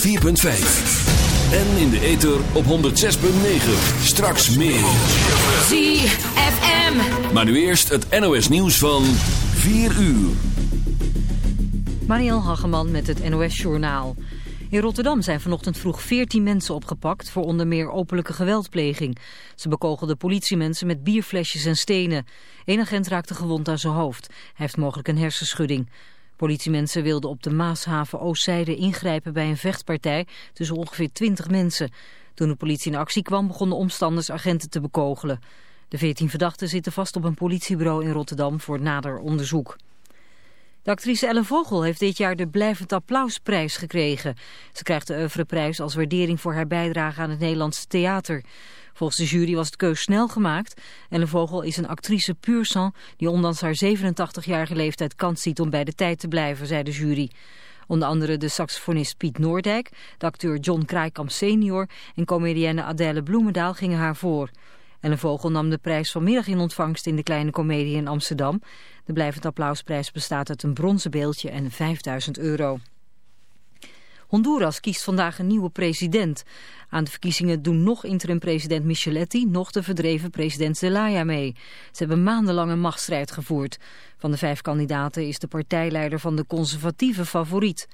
104.5. En in de ether op 106.9. Straks meer. ZFM. Maar nu eerst het NOS nieuws van 4 uur. Mariel Hageman met het NOS Journaal. In Rotterdam zijn vanochtend vroeg 14 mensen opgepakt voor onder meer openlijke geweldpleging. Ze bekogelden politiemensen met bierflesjes en stenen. Eén agent raakte gewond aan zijn hoofd. Hij heeft mogelijk een hersenschudding. Politiemensen wilden op de Maashaven Oostzijde ingrijpen bij een vechtpartij tussen ongeveer 20 mensen. Toen de politie in actie kwam begonnen omstanders agenten te bekogelen. De 14 verdachten zitten vast op een politiebureau in Rotterdam voor nader onderzoek. De actrice Ellen Vogel heeft dit jaar de Blijvend Applausprijs gekregen. Ze krijgt de oeuvreprijs als waardering voor haar bijdrage aan het Nederlandse theater. Volgens de jury was het keus snel gemaakt. Ellen Vogel is een actrice puur sang die ondanks haar 87-jarige leeftijd kans ziet om bij de tijd te blijven, zei de jury. Onder andere de saxofonist Piet Noordijk, de acteur John Kraaikamp senior en comedienne Adèle Bloemendaal gingen haar voor. Ellen Vogel nam de prijs vanmiddag in ontvangst in de Kleine Comedie in Amsterdam. De blijvend applausprijs bestaat uit een bronzen beeldje en 5000 euro. Honduras kiest vandaag een nieuwe president. Aan de verkiezingen doen nog interim-president Micheletti, nog de verdreven president Zelaya mee. Ze hebben maandenlang een machtsstrijd gevoerd. Van de vijf kandidaten is de partijleider van de conservatieve favoriet.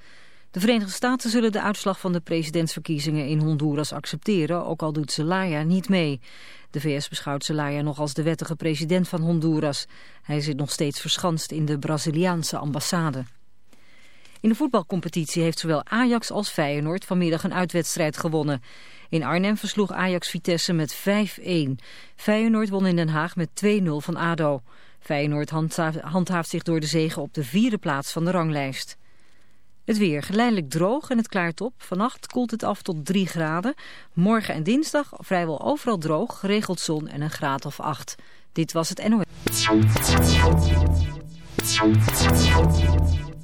De Verenigde Staten zullen de uitslag van de presidentsverkiezingen in Honduras accepteren, ook al doet Zelaya niet mee. De VS beschouwt Zelaya nog als de wettige president van Honduras. Hij zit nog steeds verschanst in de Braziliaanse ambassade. In de voetbalcompetitie heeft zowel Ajax als Feyenoord vanmiddag een uitwedstrijd gewonnen. In Arnhem versloeg Ajax Vitesse met 5-1. Feyenoord won in Den Haag met 2-0 van ADO. Feyenoord handhaaft zich door de zegen op de vierde plaats van de ranglijst. Het weer geleidelijk droog en het klaart op. Vannacht koelt het af tot 3 graden. Morgen en dinsdag vrijwel overal droog, geregeld zon en een graad of 8. Dit was het NOS.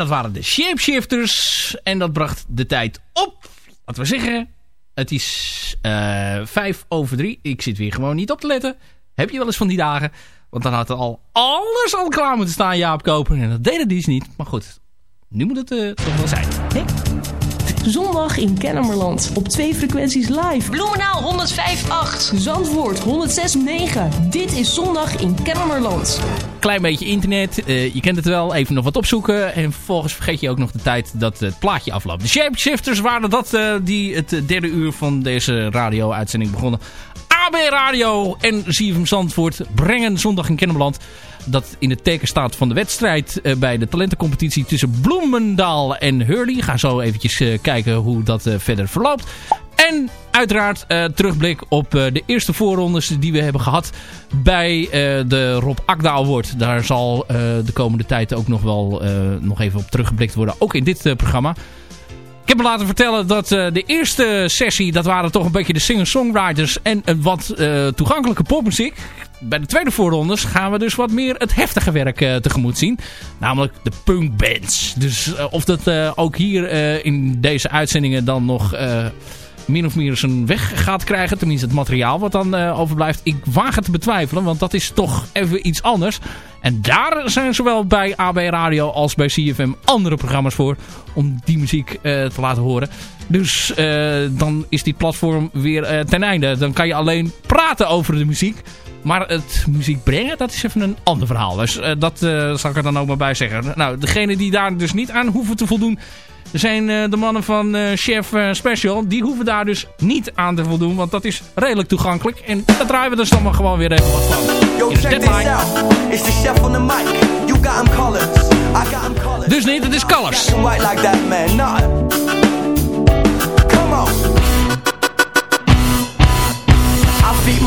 Dat waren de Shapeshifters. En dat bracht de tijd op. Laten we zeggen, het is uh, vijf over drie. Ik zit weer gewoon niet op te letten. Heb je wel eens van die dagen? Want dan had er al alles al klaar moeten staan, Jaap Koper. En dat deden die dus niet. Maar goed, nu moet het uh, toch wel zijn. Zondag in Kennemerland. Op twee frequenties live. Bloemenaal 105.8. Zandvoort 106.9. Dit is Zondag in Kennemerland. Klein beetje internet. Uh, je kent het wel. Even nog wat opzoeken. En vervolgens vergeet je ook nog de tijd dat het plaatje afloopt. De Shapeshifters waren dat uh, die het derde uur van deze radio-uitzending begonnen. AB Radio en ZFM Zandvoort brengen zondag in Kennemerland. Dat in het teken staat van de wedstrijd uh, bij de talentencompetitie tussen Bloemendaal en Hurley. Ga zo eventjes uh, kijken hoe dat uh, verder verloopt. En uiteraard terugblik op de eerste voorrondes die we hebben gehad bij de Rob Akda Award. Daar zal de komende tijd ook nog wel nog even op teruggeblikt worden. Ook in dit programma. Ik heb me laten vertellen dat uh, de eerste sessie, dat waren toch een beetje de singer-songwriters en een wat uh, toegankelijke popmuziek. Bij de tweede voorrondes gaan we dus wat meer het heftige werk uh, tegemoet zien. Namelijk de punkbands. Dus of dat ook hier in deze uitzendingen dan nog min of meer zijn weg gaat krijgen. Tenminste het materiaal wat dan overblijft. Ik waag het te betwijfelen, want dat is toch even iets anders. En daar zijn zowel bij AB Radio als bij CFM andere programma's voor om die muziek uh, te laten horen. Dus uh, dan is die platform weer ten einde. Dan kan je alleen praten over de muziek. Maar het muziek brengen, dat is even een ander verhaal. Dus dat zal ik er dan ook maar bij zeggen. Nou, degene die daar dus niet aan hoeven te voldoen zijn uh, de mannen van uh, Chef uh, Special. Die hoeven daar dus niet aan te voldoen. Want dat is redelijk toegankelijk. En daar draaien we dus dan maar gewoon weer even wat van. Yo, check this out. It's the chef on the mic. You got him colors. I got him colors. Dus niet, het is colors.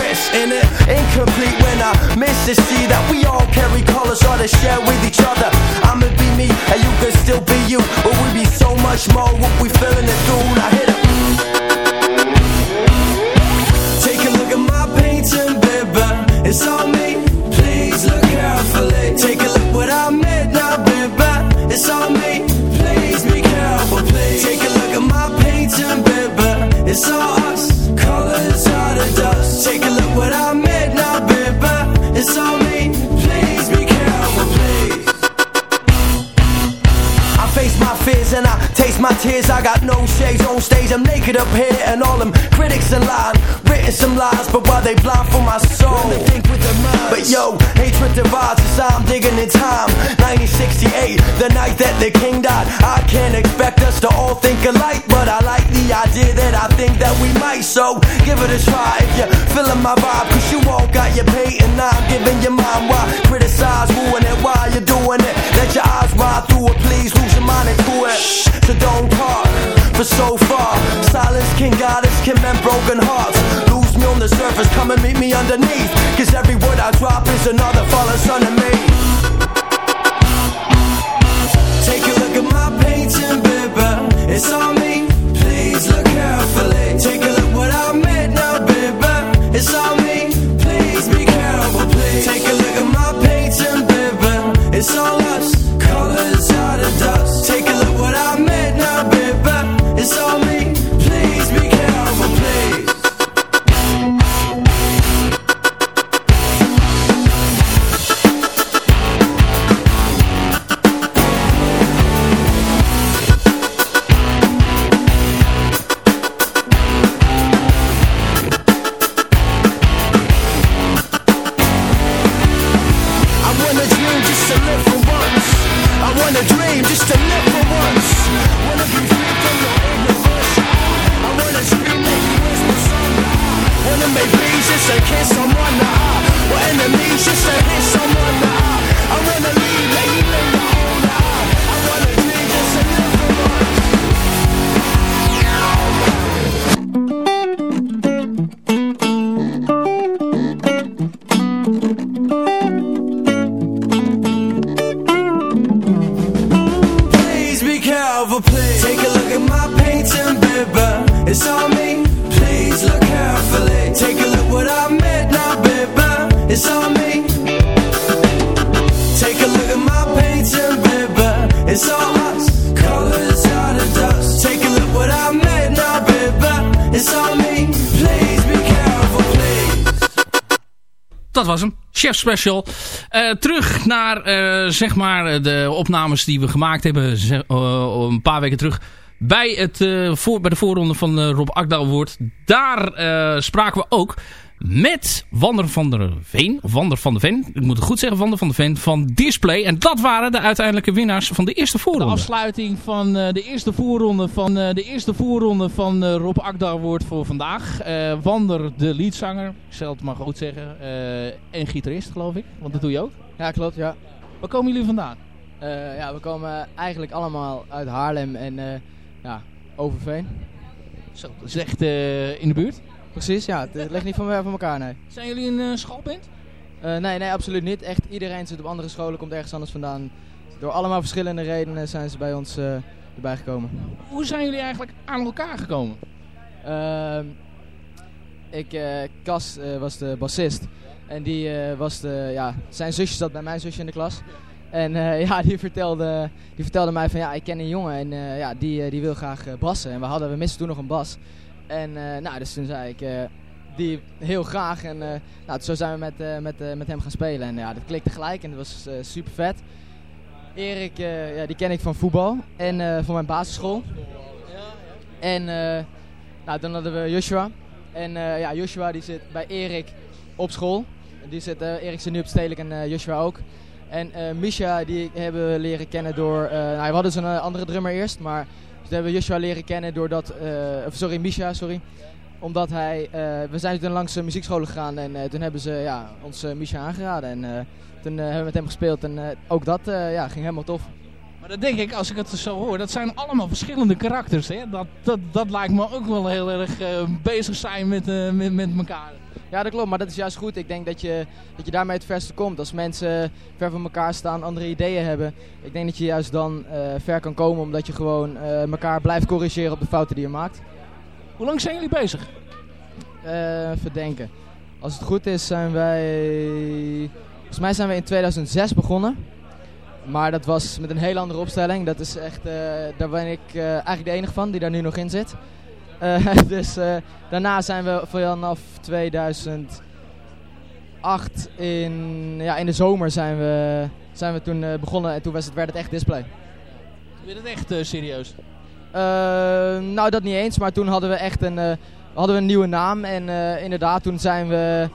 risk in it. Incomplete when I miss to see that we all carry colors or to share with each other. I'ma be them naked up here. Underneath. Cause every word I drop is another fallen son of me. Special. Uh, terug naar uh, zeg maar de opnames die we gemaakt hebben uh, een paar weken terug. Bij, het, voor, bij de voorronde van Rob Akda. Daar spraken we ook met Wander van der Veen. Wander van der Veen. Ik moet het goed zeggen. Wander van der Veen van Display. En dat waren de uiteindelijke winnaars van de eerste voorronde. De afsluiting van uh, de eerste voorronde van, uh, de eerste voorronde van uh, Rob Akda wordt voor vandaag. Wander de leadzanger. Ik zal het maar goed zeggen. en gitarist geloof ik. Want dat doe je ook. Ja klopt ja. Waar komen jullie vandaan? ja we komen eigenlijk allemaal uit Haarlem en ja, Overveen. Zo, dat is echt in de buurt? Precies, ja. Het ligt niet van, van elkaar, nee. Zijn jullie een uh, schoolband? Uh, nee, nee, absoluut niet. Echt iedereen zit op andere scholen, komt ergens anders vandaan. Door allemaal verschillende redenen zijn ze bij ons uh, erbij gekomen. Hoe zijn jullie eigenlijk aan elkaar gekomen? Ehm, ik, Cas was de bassist. En die was de, ja, zijn zusje zat bij mijn zusje in de klas. En ja, die vertelde, die vertelde mij van ja, ik ken een jongen en ja, die, die wil graag bassen. En we, hadden, we misten toen nog een bas. En uh, nou, dus toen zei ik uh, die heel graag. En uh, nou, zo zijn we met, met, met hem gaan spelen. En ja, dat klikte gelijk en dat was super vet. Erik, ja, die ken ik van voetbal en van mijn basisschool. En nou, dan hadden we Joshua. En ja, Joshua die zit bij Erik op school. Die zit, Erik zit nu op stedelijk en Joshua ook. En Misha die hebben we leren kennen door... nou, we hadden zo'n andere drummer eerst, maar we hebben Joshua leren kennen doordat, uh, sorry, Misha, sorry. Omdat hij, uh, we zijn toen langs de muziekscholen gegaan en uh, toen hebben ze ja, ons Misha aangeraden. En toen hebben we met hem gespeeld en ook dat ja, ging helemaal tof. Maar dat denk ik, als ik het zo hoor, dat zijn allemaal verschillende karakters. Hè? Dat, dat, dat lijkt me ook wel heel erg bezig zijn met, met, met elkaar. Ja, dat klopt, maar dat is juist goed. Ik denk dat je, dat je daarmee het verste komt. Als mensen ver van elkaar staan, andere ideeën hebben. Ik denk dat je juist dan uh, ver kan komen omdat je gewoon uh, elkaar blijft corrigeren op de fouten die je maakt. Hoe lang zijn jullie bezig? Uh, verdenken. Als het goed is zijn wij... Volgens mij zijn we in 2006 begonnen. Maar dat was met een heel andere opstelling. Dat is echt, daar ben ik eigenlijk de enige van die daar nu nog in zit. Uh, dus uh, daarna zijn we vanaf 2008 in, ja, in de zomer zijn we, zijn we toen uh, begonnen en toen was het, werd het echt display. Werd het echt serieus? nou, dat niet eens, maar toen hadden we echt een, hadden we een nieuwe naam en inderdaad toen zijn we...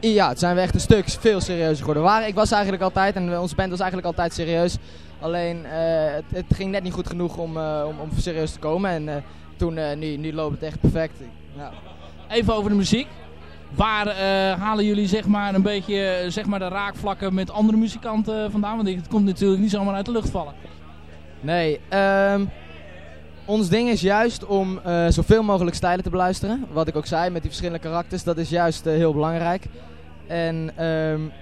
Ja, zijn we echt een stuk veel serieuzer geworden. Waar, ik was eigenlijk altijd, en onze band was eigenlijk altijd serieus. Alleen, het, het, ging net niet goed genoeg om, om, om serieus te komen. En toen, uh, nu, nu loopt het echt perfect. Ja. Even over de muziek. Waar uh, halen jullie zeg maar een beetje zeg maar de raakvlakken met andere muzikanten vandaan? Want het komt natuurlijk niet zomaar uit de lucht vallen. Nee, um, ons ding is juist om uh, zoveel mogelijk stijlen te beluisteren. Wat ik ook zei met die verschillende karakters, dat is juist uh, heel belangrijk. En um,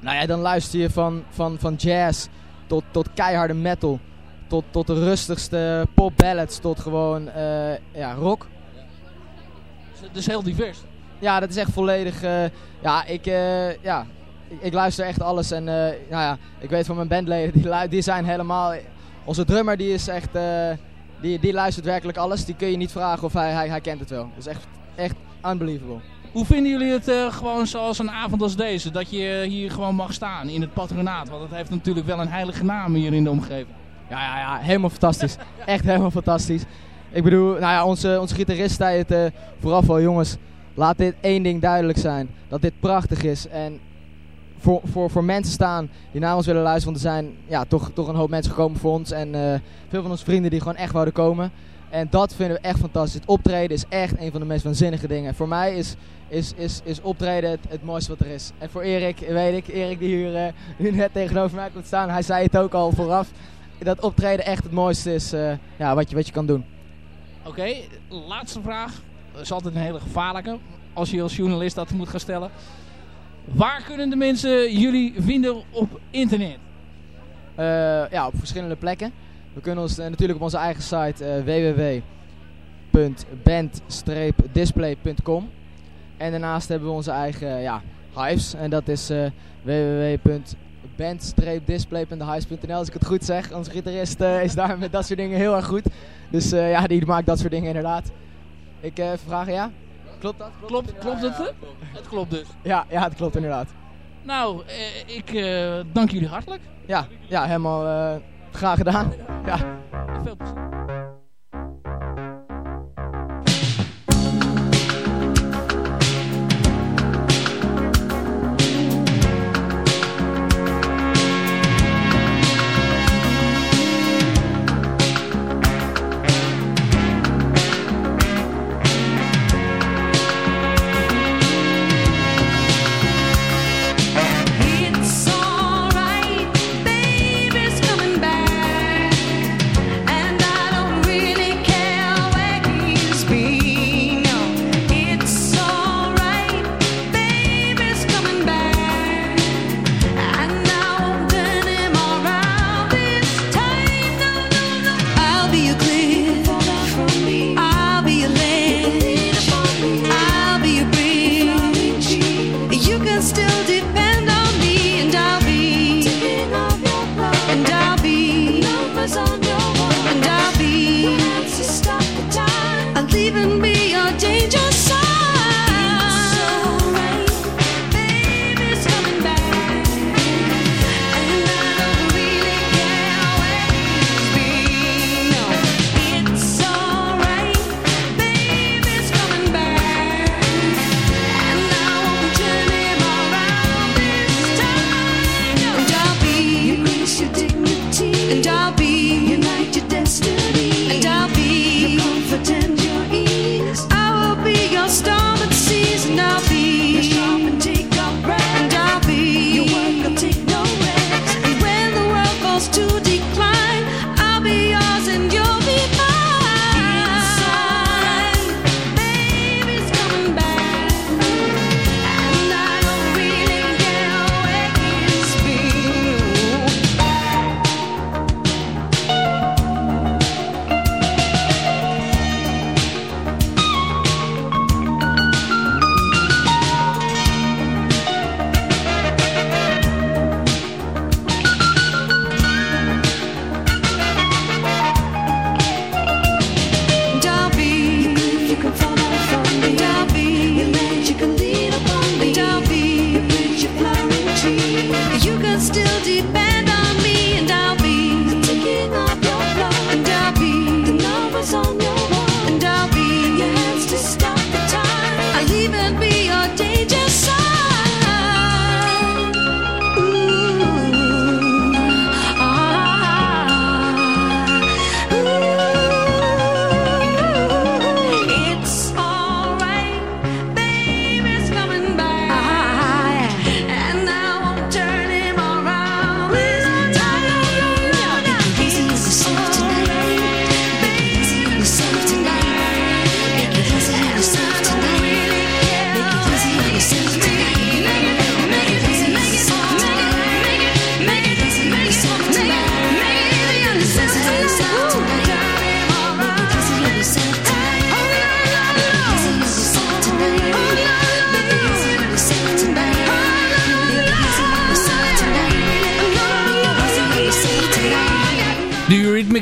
nou ja, dan luister je van, van, van jazz tot, tot keiharde metal tot, tot de rustigste pop ballads tot gewoon uh, ja, rock. Dus heel divers. Ja, dat is echt volledig. Uh, ja, ik, uh, ja, ik, ik, luister echt alles. En nou ja, ik weet van mijn bandleden, die, die zijn helemaal. Onze drummer die is echt. die, die luistert werkelijk alles. Die kun je niet vragen of hij, hij, hij kent het wel. Dat is echt, echt unbelievable. Hoe vinden jullie het uh, gewoon zoals een avond als deze? Dat je hier gewoon mag staan in het patronaat. Want het heeft natuurlijk wel een heilige naam hier in de omgeving. Ja, ja, ja, helemaal fantastisch. Echt helemaal fantastisch. Ik bedoel, nou ja, onze, onze gitarist zei het uh, vooraf al, jongens. Laat dit één ding duidelijk zijn. Dat dit prachtig is. En voor, voor, voor mensen staan die naar ons willen luisteren. Want er zijn ja, toch, toch een hoop mensen gekomen voor ons. En uh, veel van onze vrienden die gewoon echt wouden komen. En dat vinden we echt fantastisch. Het optreden is echt een van de meest waanzinnige dingen. Voor mij is, is, is, is optreden het, het mooiste wat er is. En voor Erik, weet ik, Erik die hier, uh, hier net tegenover mij komt staan. Hij zei het ook al vooraf dat optreden echt het mooiste is uh, ja, wat, je, wat je kan doen. Oké, okay, laatste vraag. Dat is altijd een hele gevaarlijke. Als je als journalist dat moet gaan stellen. Waar kunnen de mensen jullie vinden op internet? Uh, ja, op verschillende plekken. We kunnen ons uh, natuurlijk op onze eigen site www.band-display.com En daarnaast hebben we onze eigen ja, hives. En dat is www band-display.highs.nl als ik het goed zeg. Onze gitarist uh, is daar met dat soort dingen heel erg goed. Dus uh, ja, die maakt dat soort dingen inderdaad. Ik uh, vragen ja? Klopt dat? Klopt, klopt het? hè? Het klopt dus. Ja, ja, het klopt inderdaad. Nou, eh, ik eh, dank jullie hartelijk. Ja, ja helemaal eh, graag gedaan. Ja. Veel plezier.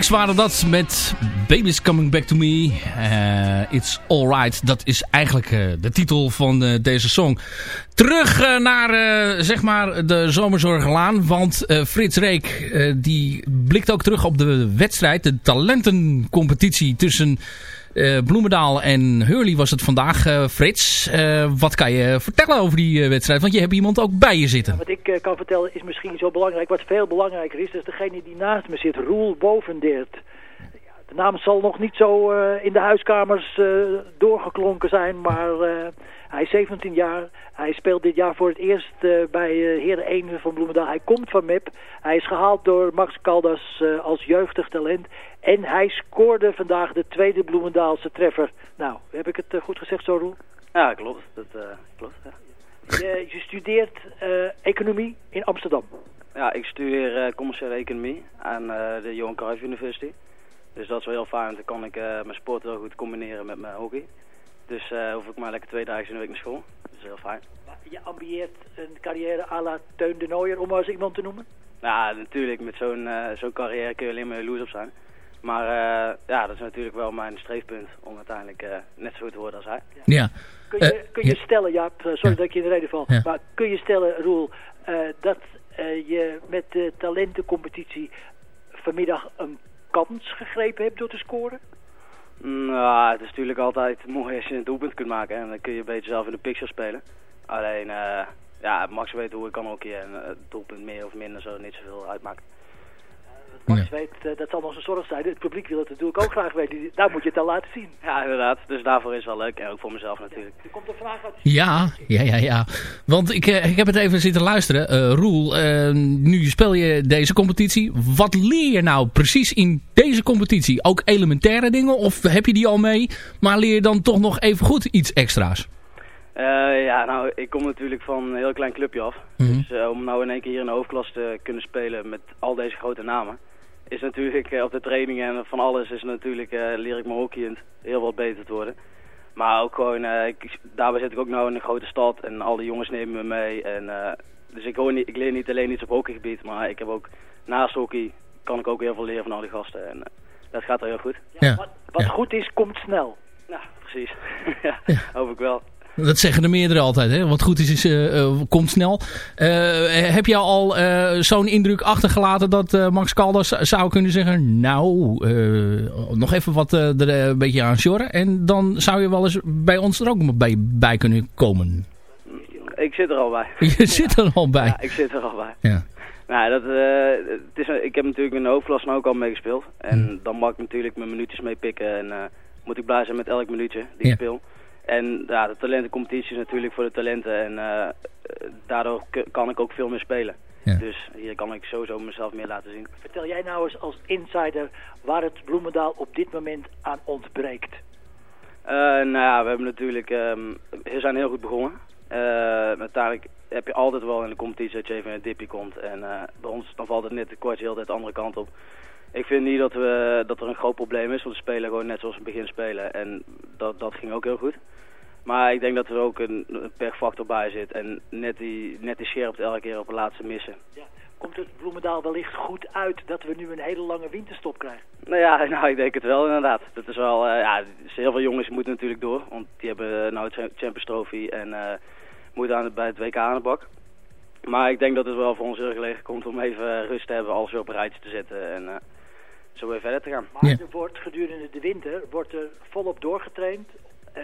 Eurythmics waren dat met Baby's Coming Back To Me. Eh, It's Alright. Dat is eigenlijk eh, de titel van eh, deze song. Terug naar zeg maar de Zomerzorglaan. Want Frits Reek die blikt ook terug op de wedstrijd. De talentencompetitie tussen eh, Bloemendaal en Hurley was het vandaag. Eh, Frits, eh, wat kan je vertellen over die wedstrijd? Want je hebt iemand ook bij je zitten. Wat ik kan vertellen is misschien zo belangrijk. Wat veel belangrijker is, is degene die naast me zit, Roel Bovendeert. Ja, de naam zal nog niet zo in de huiskamers doorgeklonken zijn, maar hij is 17 jaar. Hij speelt dit jaar voor het eerst eh, bij uh, Heren 1 van Bloemendaal. Hij komt van MIP. Hij is gehaald door Max Caldas eh, als jeugdig talent. En hij scoorde vandaag de tweede Bloemendaalse treffer. Nou, heb ik het goed gezegd zo, Roel? Ja, klopt. Dat klopt. Ja. Je, je studeert economie in Amsterdam. Ja, ik studeer commerciële economie aan de Johan Cruijff University. Dus dat is wel heel fijn, want dan kan ik mijn sport heel goed combineren met mijn hockey. Dus eh hoef ik maar lekker twee dagen in de week naar school. Dat is heel fijn. Je ambieert een carrière à la Teun de Nooier, om maar eens iemand te noemen? Ja, natuurlijk, met zo'n eh, zo'n carrière kun je alleen maar jaloers op zijn. Maar eh, ja, dat is natuurlijk wel mijn streefpunt om uiteindelijk eh, net zo goed te worden als hij. Ja. Kun je, kun je ja. stellen, Jaap, sorry Ja. dat ik je in de reden val, Ja. maar kun je stellen, Roel, eh, dat eh, je met de talentencompetitie vanmiddag een kans gegrepen hebt door te scoren? Nou, het is natuurlijk altijd mooi als je een doelpunt kunt maken. En dan kun je beetje zelf in de picture spelen. Alleen, eh, ja, Max weet hoe ik kan hockeyen. En eh, het doelpunt meer of minder zou niet zoveel uitmaken. Max weet, eh, dat zal nog zijn zorg zijn. Het publiek wil het natuurlijk ook graag weten. Daar moet je het dan laten zien. Ja, inderdaad. Dus daarvoor is het wel leuk. En ook voor mezelf natuurlijk. Er komt een vraag uit. Ja, ja, ja, ja. Want ik, eh, ik heb het even zitten luisteren. Eh, Roel, eh, nu speel je deze competitie. Wat leer je nou precies in deze competitie? Ook elementaire dingen? Of heb je die al mee? Maar leer je dan toch nog even goed iets extra's? Eh, ja, nou, ik kom natuurlijk van een heel klein clubje af. Mhm. Dus eh, om nou in één keer hier in de hoofdklasse te kunnen spelen met al deze grote namen... is natuurlijk eh, op de trainingen en van alles is natuurlijk, eh, leer ik mijn hockeyend heel wat beter te worden. Maar ook gewoon, eh, ik, daarbij zit ik ook nou in een grote stad en al die jongens nemen me mee. En, eh, dus ik, hoor niet, ik leer niet alleen iets op hockeygebied, maar ik heb ook naast hockey kan ik ook heel veel leren van al die gasten. En eh, dat gaat er heel goed. Ja. Wat, wat Ja. goed is, komt snel. Ja, precies. ja, hoop ik wel. Dat zeggen de meerdere altijd. Hè? Wat goed is, is eh, eh, komt snel. Eh, heb je al zo'n indruk achtergelaten dat Max Calder zou kunnen zeggen... Nou, nog even wat er een beetje aan sjorren. En dan zou je wel eens bij ons er ook bij, bij kunnen komen. Ik zit er al bij. Je zit er al bij. Ja, ik zit er al bij. Ja. Nou, dat, het is, ik heb natuurlijk in de hoofdklasse ook al meegespeeld. En Hmm. dan mag ik natuurlijk mijn minuutjes mee pikken. En eh, moet ik blij zijn met elk minuutje die Ja. ik speel. En ja, de talentencompetitie is natuurlijk voor de talenten. En eh, daardoor kan ik ook veel meer spelen. Ja. Dus hier kan ik sowieso mezelf meer laten zien. Vertel jij nou eens als insider waar het Bloemendaal op dit moment aan ontbreekt. Eh, nou ja, we hebben natuurlijk, ehm, we zijn heel goed begonnen. Eh, uiteindelijk heb je altijd wel in de competitie dat je even in een dipje komt. En eh, bij ons dan valt het net een kwartje heel de tijd de andere kant op. Ik vind niet dat, we, dat er een groot probleem is, want we spelen gewoon net zoals we in het begin spelen. En dat, dat ging ook heel goed. Maar ik denk dat er ook een, een pechfactor bij zit. En net die, net die scherpte elke keer op de laatste missen. Komt het Bloemendaal wellicht goed uit dat we nu een hele lange winterstop krijgen? Nou ja, nou, ik denk het wel inderdaad. Dat is wel, eh, ja, heel veel jongens moeten natuurlijk door. Want die hebben eh, nou het Champions Trophy en moeten aan, het- bij het WK aan de bak. Maar ik denk dat het wel voor ons heel gelegen komt om even rust te hebben, alles weer op een rijtje te zetten en eh, zo weer verder te gaan. Maar er wordt gedurende de winter wordt er volop doorgetraind. Eh,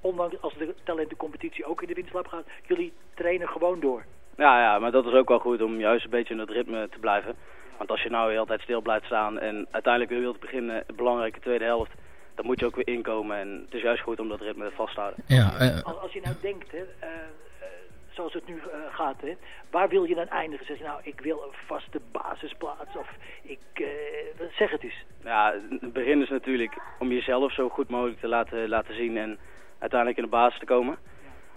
ondanks als de talentencompetitie ook in de winterslaap gaat. Jullie trainen gewoon door. Ja, ja, maar dat is ook wel goed om juist een beetje in het ritme te blijven. Want als je nou de hele tijd stil blijft staan en uiteindelijk weer wilt beginnen, een belangrijke tweede helft, dan moet je ook weer inkomen. En het is juist goed om dat ritme vast te houden. Ja, eh, Als, als je nou denkt, hè, eh, eh, zoals het nu eh, gaat, hè, waar wil je dan eindigen? Zeg je nou, ik wil een vaste basisplaats of ik, eh, zeg het eens. Ja, het begin is natuurlijk om jezelf zo goed mogelijk te laten, laten zien en uiteindelijk in de basis te komen.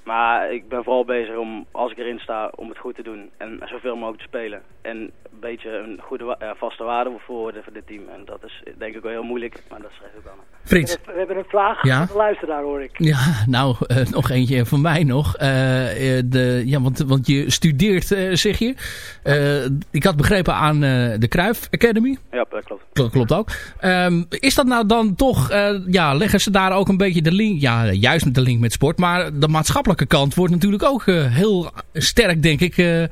Maar ik ben vooral bezig om, als ik erin sta, om het goed te doen en zoveel mogelijk te spelen. En een beetje een goede wa- ja, vaste waarde voor worden voor dit team. En dat is denk ik wel heel moeilijk, maar dat schrijf ik aan. Frits. We hebben een vraag Ja? van de luisteraar, hoor ik. Ja, nou, eh, nog eentje van mij nog. Eh, eh, de, ja, want, want je studeert, eh, zeg je. Eh, ik had begrepen aan eh, de Kruif Academy. Ja, dat klopt. Kl- Klopt ook. Ehm, is dat nou dan toch, eh, ja, leggen ze daar ook een beetje de link, ja, juist met de link met sport, maar de maatschappelijke kant wordt natuurlijk ook eh, heel sterk, denk ik, eh,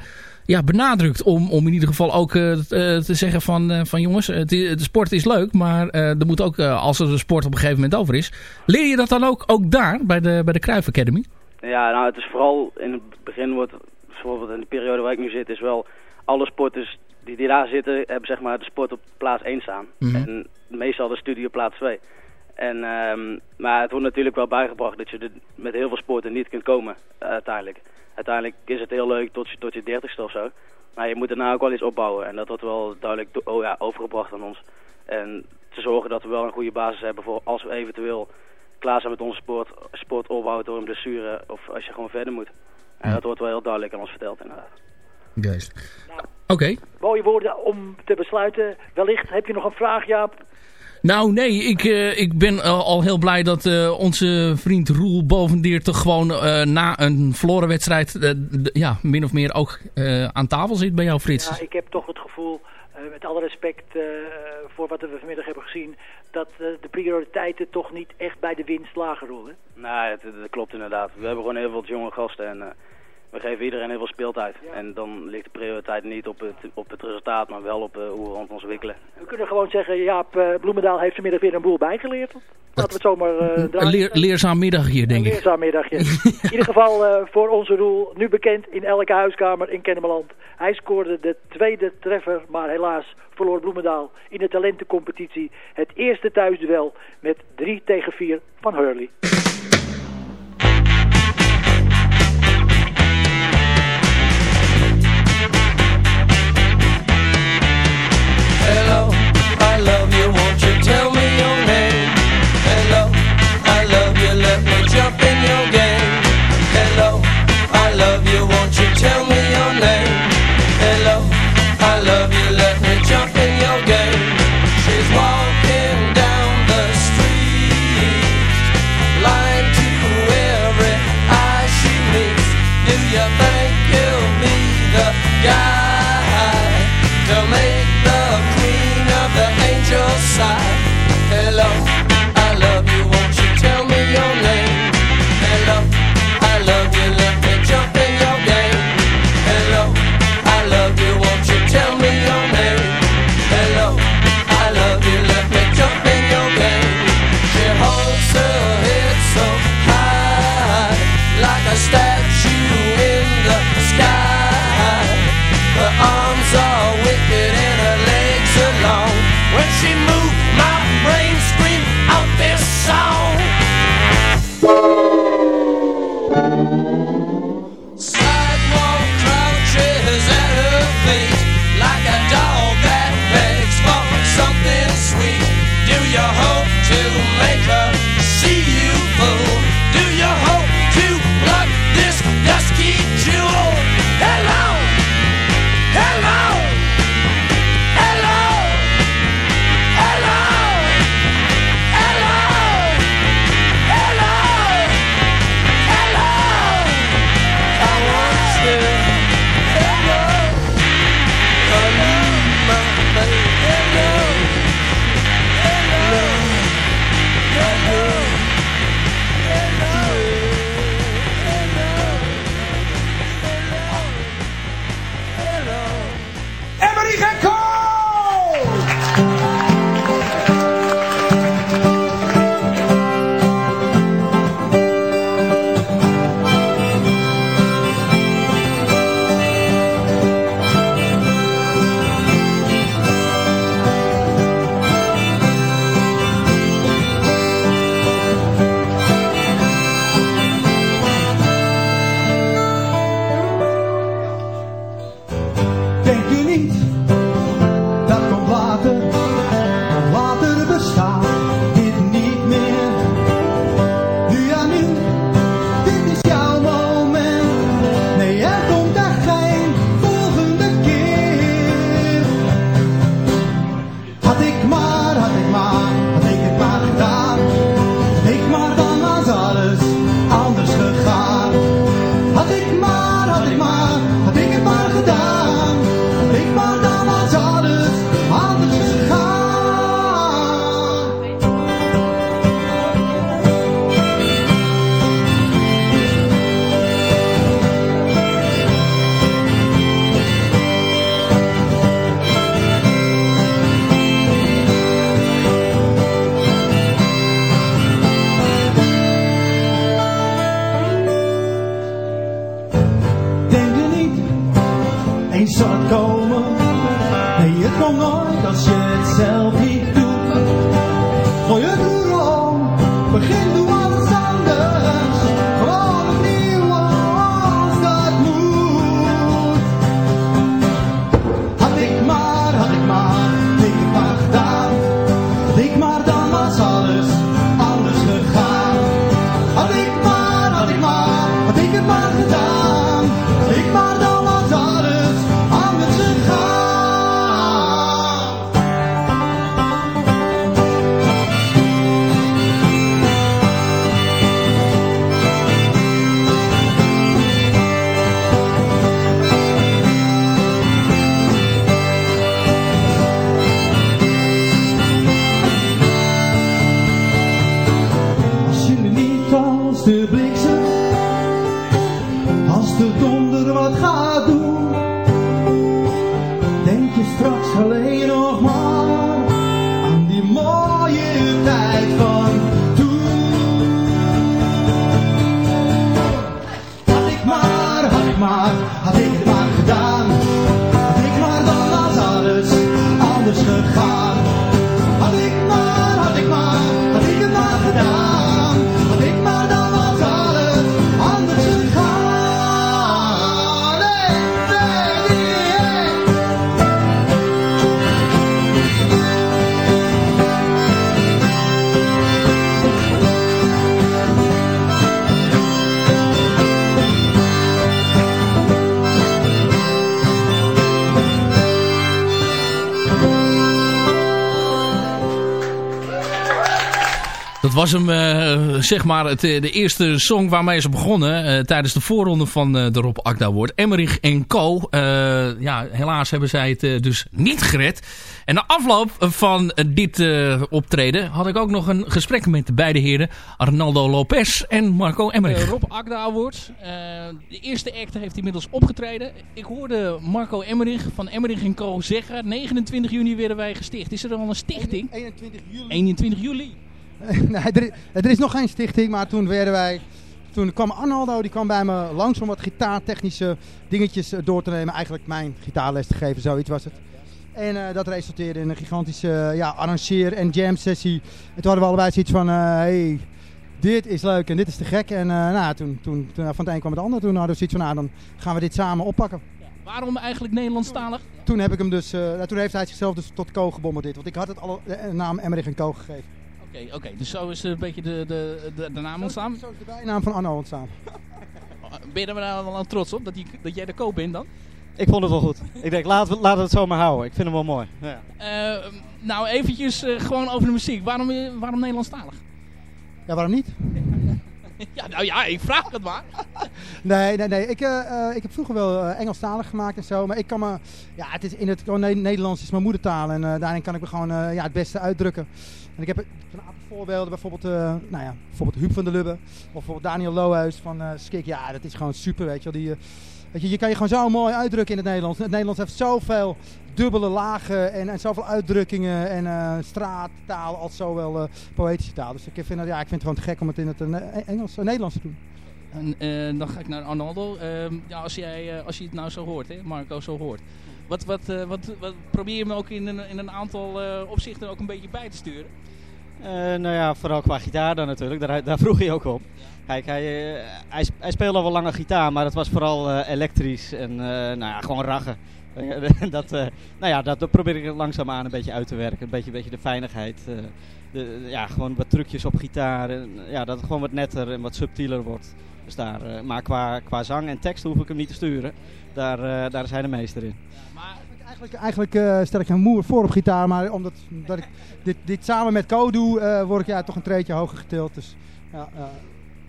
ja, benadrukt om, om in ieder geval ook eh, te zeggen van, van jongens, het, de sport is leuk, maar er moet ook, als er de sport op een gegeven moment over is, leer je dat dan ook, ook daar, bij de, bij de Cruijff Academy? Ja, nou het is vooral in het begin wordt, bijvoorbeeld in de periode waar ik nu zit, is wel alle sporters die, die daar zitten, hebben zeg maar de sport op plaats 1 staan. Mhm. En meestal de studie op plaats 2. En, ehm, maar het wordt natuurlijk wel bijgebracht dat je er met heel veel sporten niet kunt komen eh, uiteindelijk. Uiteindelijk is het heel leuk tot je, tot je dertigste of zo. Maar je moet daarna ook wel iets opbouwen. En dat wordt wel duidelijk oh ja, overgebracht aan ons. En te zorgen dat we wel een goede basis hebben voor als we eventueel klaar zijn met onze sport, sport opbouwen door een blessure of als je gewoon verder moet. En dat wordt wel heel duidelijk aan ons verteld inderdaad. Juist. Oké. Mooie woorden om te besluiten. Wellicht heb je nog een vraag, Jaap? Nou nee, ik, eh, ik ben eh, al heel blij dat eh, onze vriend Roel Bovendier toch gewoon na een verloren wedstrijd ja, min of meer ook aan tafel zit bij jou Frits. Ja, ik heb toch het gevoel, met alle respect voor wat we vanmiddag hebben gezien, dat de prioriteiten toch niet echt bij de winst lagen Roel. Nee, dat, dat, klopt inderdaad. We hebben gewoon heel veel jonge gasten en we geven iedereen heel veel speeltijd. En dan ligt de prioriteit niet op het, op het resultaat, maar wel op eh, hoe we ons ontwikkelen. We kunnen gewoon zeggen, Jaap, eh, Bloemendaal heeft vanmiddag weer een boel bijgeleerd. Laten we het zomaar eh, Een leerzaam middagje, denk ik. Een leerzaam middagje. in ieder geval voor onze doel, nu bekend in elke huiskamer in Kennemerland. Hij scoorde de tweede treffer, maar helaas verloor Bloemendaal in de talentencompetitie het eerste thuisduel met 3 tegen 4 van Hurley. Hello, I love you. Was hem, eh, zeg maar, het, eh, de eerste song waarmee ze begonnen eh, tijdens de voorronde van eh, de Rob Akda Award. Emmerich en Co. Eh, ja, helaas hebben zij het eh, dus niet gered. En na afloop van dit eh, optreden had ik ook nog een gesprek met de beide heren. Arnaldo Lopez en Marco Emmerich. Rob Agda Awards. Eh, de eerste act heeft inmiddels opgetreden. Ik hoorde Marco Emmerich van Emmerich Co zeggen... 29 juni werden wij gesticht. Is er al een stichting? 21 juli. 21 juli. nee, er, er is nog geen stichting, maar toen werden wij... Toen kwam Arnaldo, die kwam bij me langs om wat gitaartechnische dingetjes eh, door te nemen. Eigenlijk mijn gitaarles te geven, zoiets was het. En eh, dat resulteerde in een gigantische eh, ja, arrangeer- en jam sessie. En toen hadden we allebei zoiets van, eh, hey, dit is leuk en dit is te gek. En nou, toen, toen, toen van het een kwam het ander. Toen hadden we zoiets van, nou, dan gaan we dit samen oppakken. Waarom eigenlijk Nederlandstalig? Toen heb ik hem dus, nou, toen heeft hij zichzelf dus tot Co gebombardeerd. Want ik had het al de naam Emmerich en Co gegeven. Oké, oké. dus zo is een beetje de, de, de, de naam ontstaan. Zo is de bijnaam van Arno ontstaan. Ben je er nou wel aan trots op dat, die, dat jij de koop bent dan? Ik vond het wel goed. Ik denk, laten we, laten we het zo maar houden. Ik vind hem wel mooi. Ja. Eh, nou, eventjes eh, gewoon over de muziek. Waarom, eh, waarom Nederlandstalig? Ja, waarom niet? Ja, nou ja, ik vraag het maar. Nee, nee, nee. Ik, eh, eh, ik heb vroeger wel eh, Engelstalig gemaakt en zo. Maar ik kan me... Ja, het is in het Nederlands is mijn moedertaal. En daarin kan ik me gewoon ja, het beste uitdrukken. En ik heb een aantal voorbeelden. Bijvoorbeeld, nou ja, bijvoorbeeld Huub van der Lubbe. Of bijvoorbeeld Daniel Lohuis van Skik. Ja, dat is gewoon super, weet je wel. Die, weet je, je kan je gewoon zo mooi uitdrukken in het Nederlands. Het Nederlands heeft zoveel dubbele lagen en, en zoveel uitdrukkingen. En eh, straattaal als zowel eh, poëtische taal. Dus ik vind, het, ja, ik vind het gewoon te gek om het in het eh, Engels, eh, Nederlands te doen. En eh, dan ga ik naar Arnaldo. Ehm, ja, als, jij, eh, als je het nou zo hoort, hè, Marco zo hoort. Wat, wat, eh, wat, wat probeer je hem ook in een, in een aantal eh, opzichten ook een beetje bij te sturen? Eh, nou ja, vooral qua gitaar dan natuurlijk. Daar, daar vroeg hij ook op. Kijk, hij, hij, sp- hij speelde al wel langer gitaar, maar het was vooral eh, elektrisch en eh, nou ja, gewoon raggen. dat, eh, nou ja, dat, dat probeer ik langzaamaan een beetje uit te werken. Een beetje, een beetje de fijnigheid. eh, de, ja, gewoon wat trucjes op gitaar. En, ja, dat het gewoon wat netter en wat subtieler wordt. Dus daar, eh, maar qua, qua zang en tekst hoef ik hem niet te sturen. Daar, eh, daar is hij de meester in. Eigenlijk, eigenlijk eh, stel ik een moer voor op gitaar, maar omdat dat ik dit, dit samen met Co doe, eh, word ik ja, toch een treetje hoger getild. Dus, ja, ja.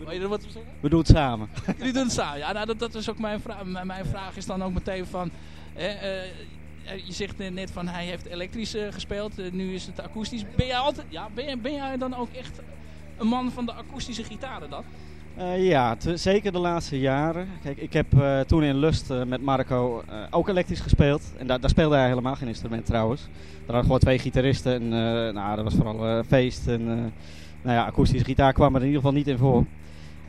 Weet je wat we zeggen? We doen het samen. Jullie doen het samen. Ja, nou, dat, dat is ook mijn vraag. Mijn mijn vraag is dan ook meteen van... eh, eh, je zegt eh, net van hij heeft elektrisch gespeeld. nu is het akoestisch. Ben jij, altijd, ja, ben, ben jij dan ook echt een man van de akoestische gitaren dan? Ja, zeker de laatste jaren. Kijk, ik heb toen in Lust met Marco ook elektrisch gespeeld. En daar speelde hij helemaal geen instrument trouwens. Daar hadden gewoon twee gitaristen. En nou, dat was vooral feest. En nou ja, akoestische gitaar kwam er in ieder geval niet in voor.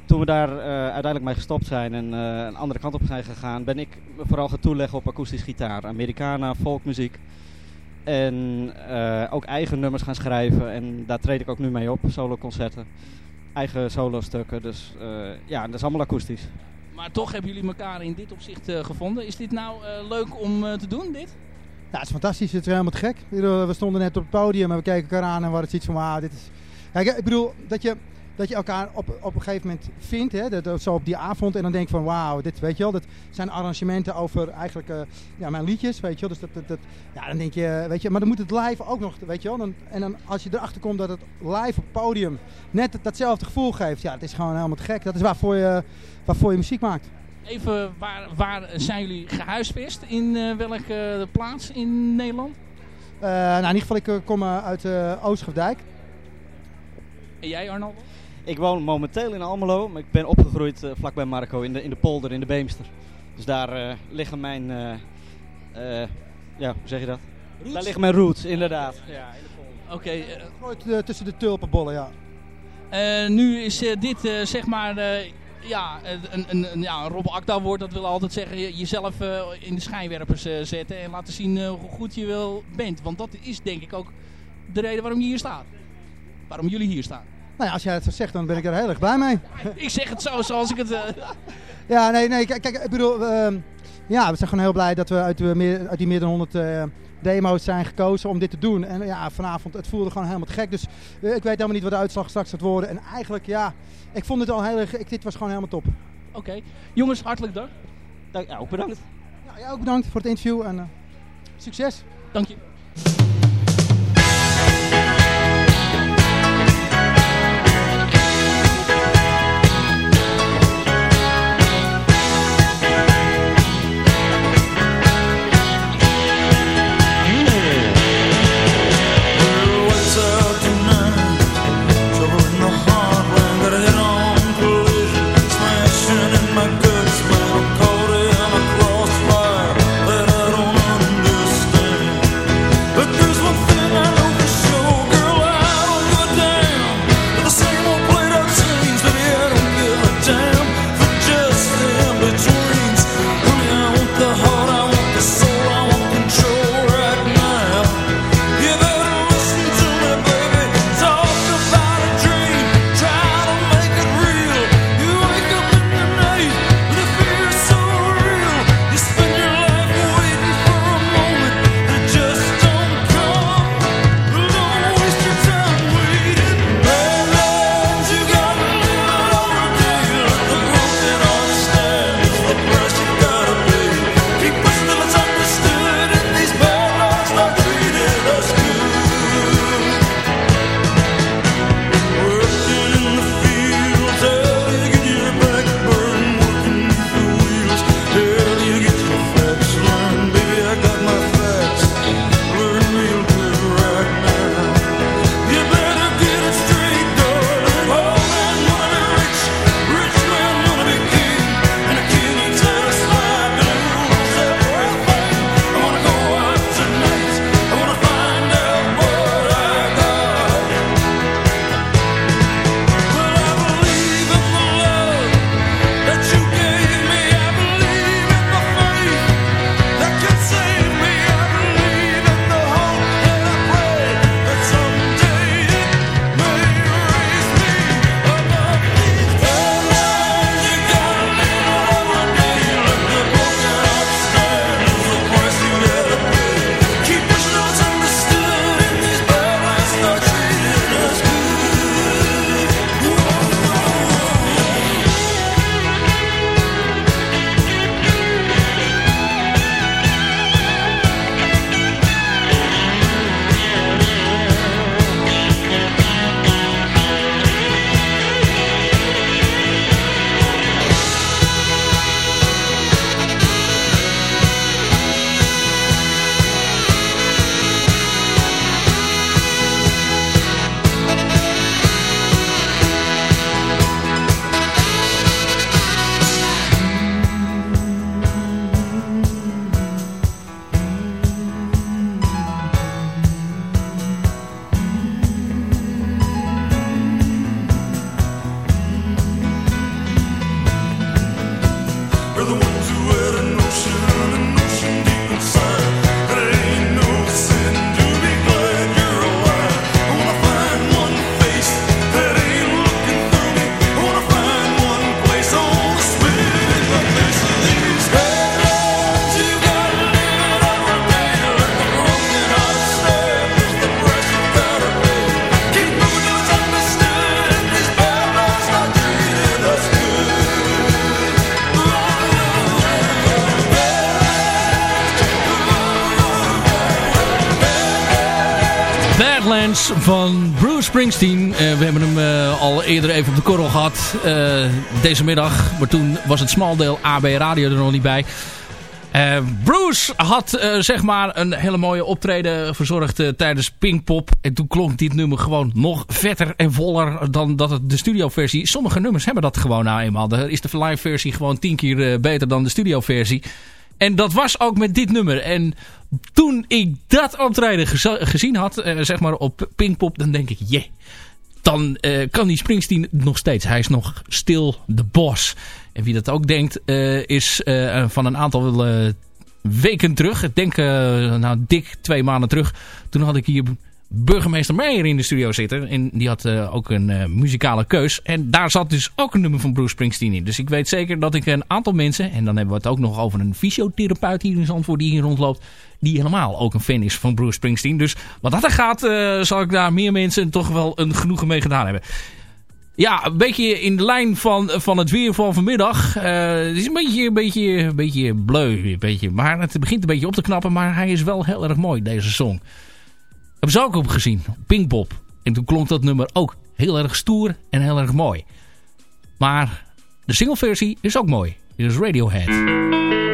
Toen we daar eh, uiteindelijk mee gestopt zijn en eh, een andere kant op zijn gegaan, ben ik me vooral gaan toeleggen op akoestisch gitaar. Americana, folkmuziek. En eh, ook eigen nummers gaan schrijven. En daar treed ik ook nu mee op, soloconcerten. Eigen solo-stukken. Dus eh, ja, dat is allemaal akoestisch. Maar toch hebben jullie elkaar in dit opzicht eh, gevonden. Is dit nou eh, leuk om eh, te doen, dit? Ja, het is fantastisch. Het is helemaal te gek. We stonden net op het podium en we keken elkaar aan en we hadden zoiets van, wauw, dit is... Kijk, ik bedoel, dat je, dat je elkaar op, op een gegeven moment vindt, hè, dat, dat zo op die avond, en dan denk je van, wauw, dit, weet je wel, dat zijn arrangementen over eigenlijk eh, ja, mijn liedjes, weet je wel. Dus dat, dat, dat, ja, dan denk je, weet je, maar dan moet het live ook nog, weet je wel. Dan, en dan als je erachter komt dat het live op het podium net datzelfde gevoel geeft, ja, het is gewoon helemaal te gek. Dat is waarvoor je, waarvoor je muziek maakt. Even, waar, waar zijn jullie gehuisvest? In eh, welke plaats in Nederland? Eh, nou, in ieder geval, ik kom uit eh Oostschafdijk. En jij Arnold? Ik woon momenteel in Almelo, maar ik ben opgegroeid eh, vlakbij Marco in de, in de polder, in de Beemster. Dus daar eh, liggen mijn, eh, eh, ja, hoe zeg je dat? Daar liggen mijn roots, inderdaad. Ja, Oké, eh, Nooit eh, tussen de tulpenbollen, ja. Nu is dit eh, zeg maar eh, ja, een, een, een, ja, een Rob Akda woord. Dat wil altijd zeggen je- jezelf eh, in de schijnwerpers eh, zetten. En laten zien eh, hoe goed je wel bent. Want dat is denk ik ook de reden waarom je hier staat. Waarom jullie hier staan. Nou ja, als jij het zo zegt, dan ben ik er heel erg blij mee. Ik zeg het zo zoals ik het... eh, Ja, nee, nee, kijk, kijk ik bedoel, ehm, ja, we zijn gewoon heel blij dat we uit, de meer, uit die meer dan 100 eh, demo's zijn gekozen om dit te doen. En ja, vanavond, het voelde gewoon helemaal te gek. Dus eh, ik weet helemaal niet wat de uitslag straks gaat worden. En eigenlijk, ja, ik vond het al heel erg, ik, dit was gewoon helemaal top. Oké, jongens, hartelijk dank. Dank, ja, ook bedankt. Ja, jij ook bedankt voor het interview en eh, succes. Dank je. Van Bruce Springsteen. Eh, we hebben hem eh, al eerder even op de korrel gehad. eh, deze middag. Maar toen was het smaldeel AB Radio er nog niet bij. Bruce had zeg maar een hele mooie optreden verzorgd tijdens Pinkpop. En toen klonk dit nummer gewoon nog vetter en voller dan dat het de studioversie. Sommige nummers hebben dat gewoon nou eenmaal. Dan is de live versie gewoon tien keer beter dan de studioversie. En dat was ook met dit nummer. En toen ik dat optreden gezien had, eh, zeg maar op Pinkpop, dan denk ik, yeah. Dan eh, kan die Springsteen nog steeds. Hij is nog stil de boss. En wie dat ook denkt, eh, is van een aantal weken terug. Ik denk, nou dik twee maanden terug. Toen had ik hier burgemeester Meijer in de studio zitten. En die had eh, ook een eh, muzikale keus. En daar zat dus ook een nummer van Bruce Springsteen in. Dus ik weet zeker dat ik een aantal mensen... en dan hebben we het ook nog over een fysiotherapeut hier in Zandvoort die hier rondloopt... die helemaal ook een fan is van Bruce Springsteen. Dus wat dat er gaat, eh, zal ik daar meer mensen toch wel een genoegen mee gedaan hebben. Ja, een beetje in de lijn van, van het weer van vanmiddag. Het is een beetje, een beetje, een beetje bleu. Een beetje, maar het begint een beetje op te knappen. Maar hij is wel heel erg mooi, deze song. Hebben ze ook op gezien. Pinkpop. En toen klonk dat nummer ook heel erg stoer en heel erg mooi. Maar de singleversie is ook mooi. Dit is Radiohead.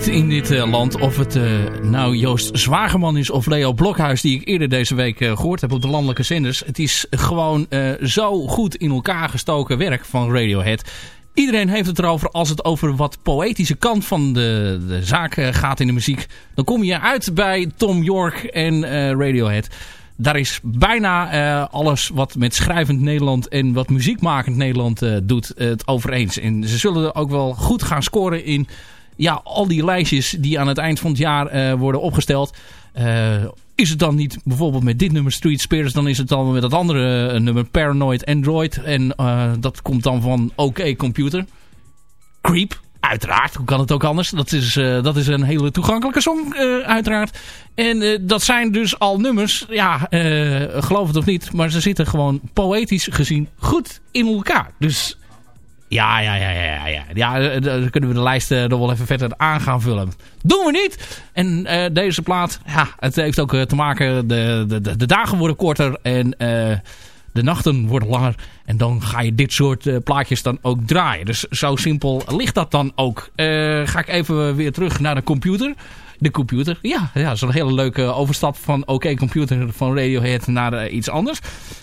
In dit eh, land. Of het eh, nou Joost Zwagerman is of Leo Blokhuis die ik eerder deze week eh, gehoord heb op de landelijke zenders. Het is gewoon zo goed in elkaar gestoken werk van Radiohead. Iedereen heeft het erover als het over wat poëtische kant van de, de zaak gaat in de muziek. Dan kom je uit bij Tom York en Radiohead. Daar is bijna alles wat met schrijvend Nederland en wat muziekmakend Nederland doet het over eens. En ze zullen ook wel goed gaan scoren in ja, al die lijstjes die aan het eind van het jaar eh, worden opgesteld. Eh, is het dan niet bijvoorbeeld met dit nummer Street Spirits, dan is het dan met dat andere eh, nummer Paranoid Android. En dat komt dan van OK Computer. Creep, uiteraard. Hoe kan het ook anders? Dat is, dat is een hele toegankelijke song, uiteraard. En dat zijn dus al nummers, ja, geloof het of niet, maar ze zitten gewoon poëtisch gezien goed in elkaar. Dus ja, ja, ja, ja, ja. ja. ja eh, dan kunnen we de lijst eh, nog wel even verder aan gaan vullen. Doen we niet. En eh, deze plaat, ja, het heeft ook eh, te maken, de, de, de, dagen worden korter en eh, de nachten worden langer. En dan ga je dit soort eh, plaatjes dan ook draaien. Dus zo simpel ligt dat dan ook. Eh, ga ik even weer terug naar de computer. De computer, ja, ja zo'n hele leuke overstap van oké computer van Radiohead naar eh, iets anders.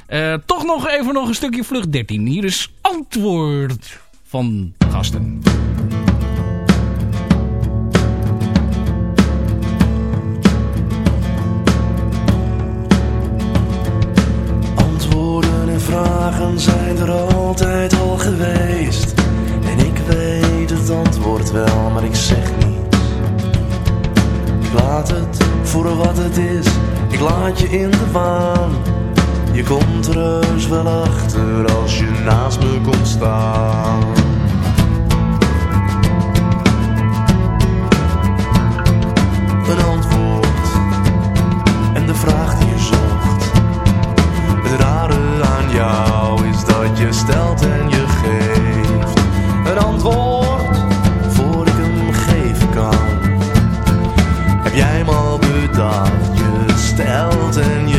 Eh, toch nog even nog een stukje vlucht 13. Hier is antwoord van gasten. Antwoorden en vragen zijn er altijd al geweest. En ik weet het antwoord wel, maar ik zeg niets. Ik laat het voor wat het is, ik laat je in de waan. Je komt er heus wel achter als je naast me komt staan. Een antwoord en de vraag die je zocht. Het rare aan jou is dat je stelt en je geeft een antwoord voor ik hem geven kan. Heb jij hem al bedacht? Je stelt en je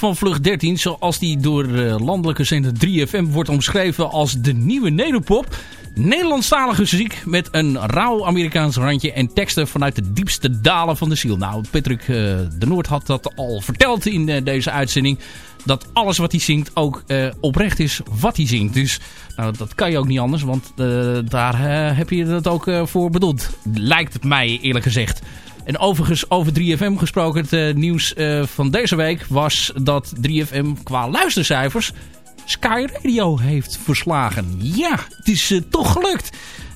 van Vlucht 13, zoals die door eh, landelijke zender 3FM wordt omschreven als de nieuwe nederpop. Nederlandstalige muziek met een rauw Amerikaans randje en teksten vanuit de diepste dalen van de ziel. Nou, Patrick eh, de Noord had dat al verteld in eh, deze uitzending. Dat alles wat hij zingt ook oprecht is wat hij zingt. Dus nou, dat kan je ook niet anders, want daar heb je dat ook voor bedoeld. Lijkt het mij eerlijk gezegd. En overigens over 3FM gesproken, het eh, nieuws eh, van deze week was dat 3FM qua luistercijfers Sky Radio heeft verslagen. Ja, het is eh, toch gelukt.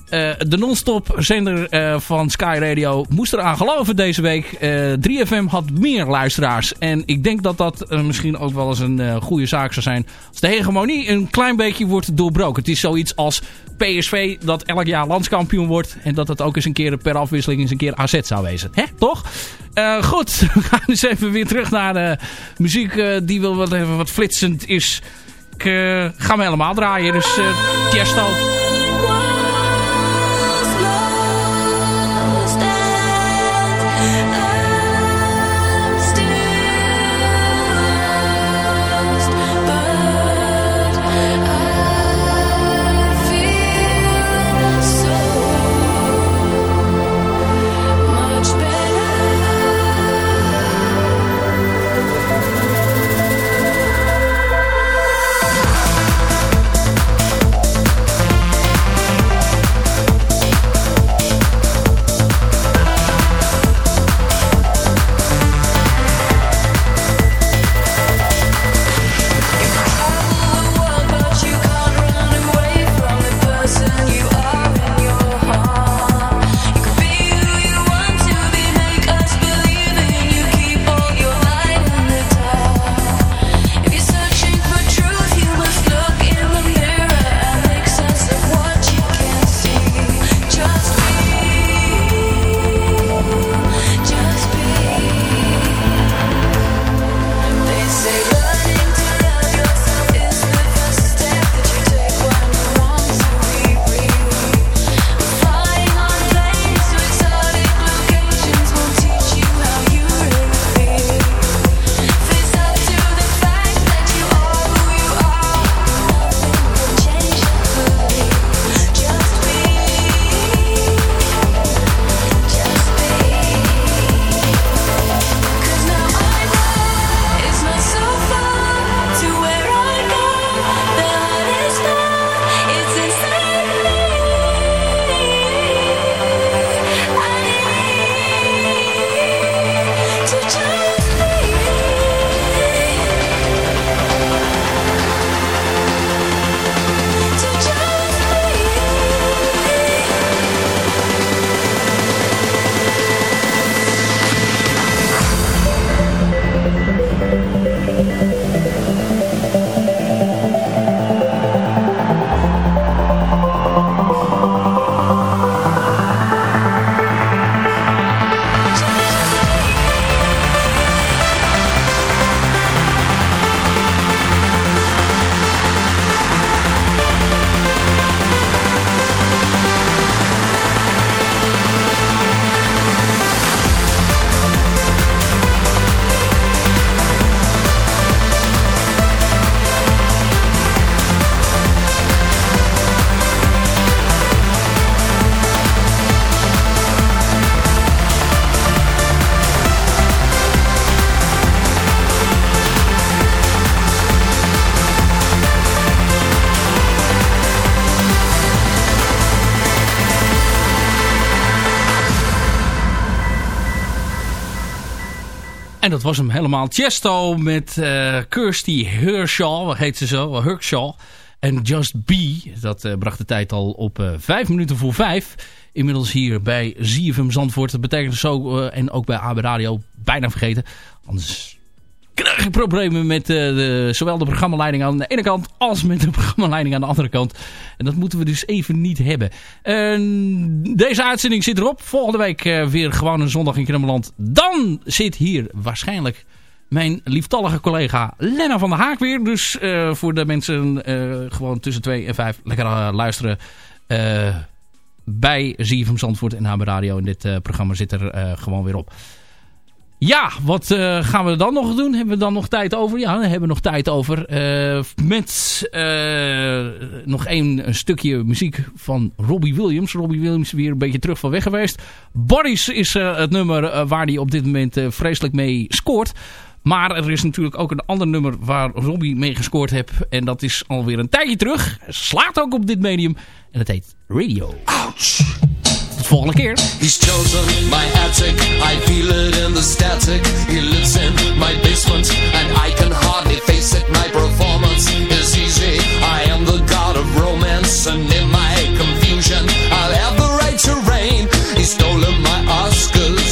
Eh, de non-stop zender eh, van Sky Radio moest eraan geloven deze week. Eh, 3FM had meer luisteraars. En ik denk dat dat eh, misschien ook wel eens een eh, goede zaak zou zijn. Als de hegemonie een klein beetje wordt doorbroken. Het is zoiets als PSV dat elk jaar landskampioen wordt. En dat het ook eens een keer per afwisseling eens een keer AZ zou wezen. Hè, toch? Eh, goed, we gaan dus even weer terug naar de muziek eh, die wel wat, even wat flitsend is. Ik eh, ga hem helemaal draaien. Dus Tiesto. Was hem helemaal. Chesto met uh, Kirsty wat heet ze zo? Hershaw. En Just Be, dat uh, bracht de tijd al op uh, vijf minuten voor vijf. Inmiddels hier bij ZFM Zandvoort. Dat betekent zo, en ook bij AB Radio, bijna vergeten. Anders krijg problemen met de, zowel de programmaleiding aan de ene kant als met de programmaleiding aan de andere kant. En dat moeten we dus even niet hebben. deze uitzending zit erop. Volgende week weer gewoon een zondag in Kremmeland. Dan zit hier waarschijnlijk mijn lieftallige collega Lena van der Haak weer. Dus uh, voor de mensen uh, gewoon tussen 2 en 5 lekker uh, luisteren bij ZFM Zandvoort en HB Radio. En dit programma zit er gewoon weer op. Ja, wat eh, gaan we dan nog doen? Hebben we dan nog tijd over? Ja, we hebben nog tijd over. Eh, met eh, nog één een stukje muziek van Robbie Williams. Robbie Williams weer een beetje terug van weg geweest. Boris is het nummer waar hij op dit moment vreselijk mee scoort. Maar er is natuurlijk ook een ander nummer waar Robbie mee gescoord heeft. En dat is alweer een tijdje terug. Slaat ook op dit medium. En dat heet Radio. Ouch! Tot volgende keer. He's chosen my attic, I feel it in the static. He lives in my basement, and I can hardly face it. My performance is easy. I am the god of romance, and in my confusion, I'll have the right to reign. He's stolen my Oscars,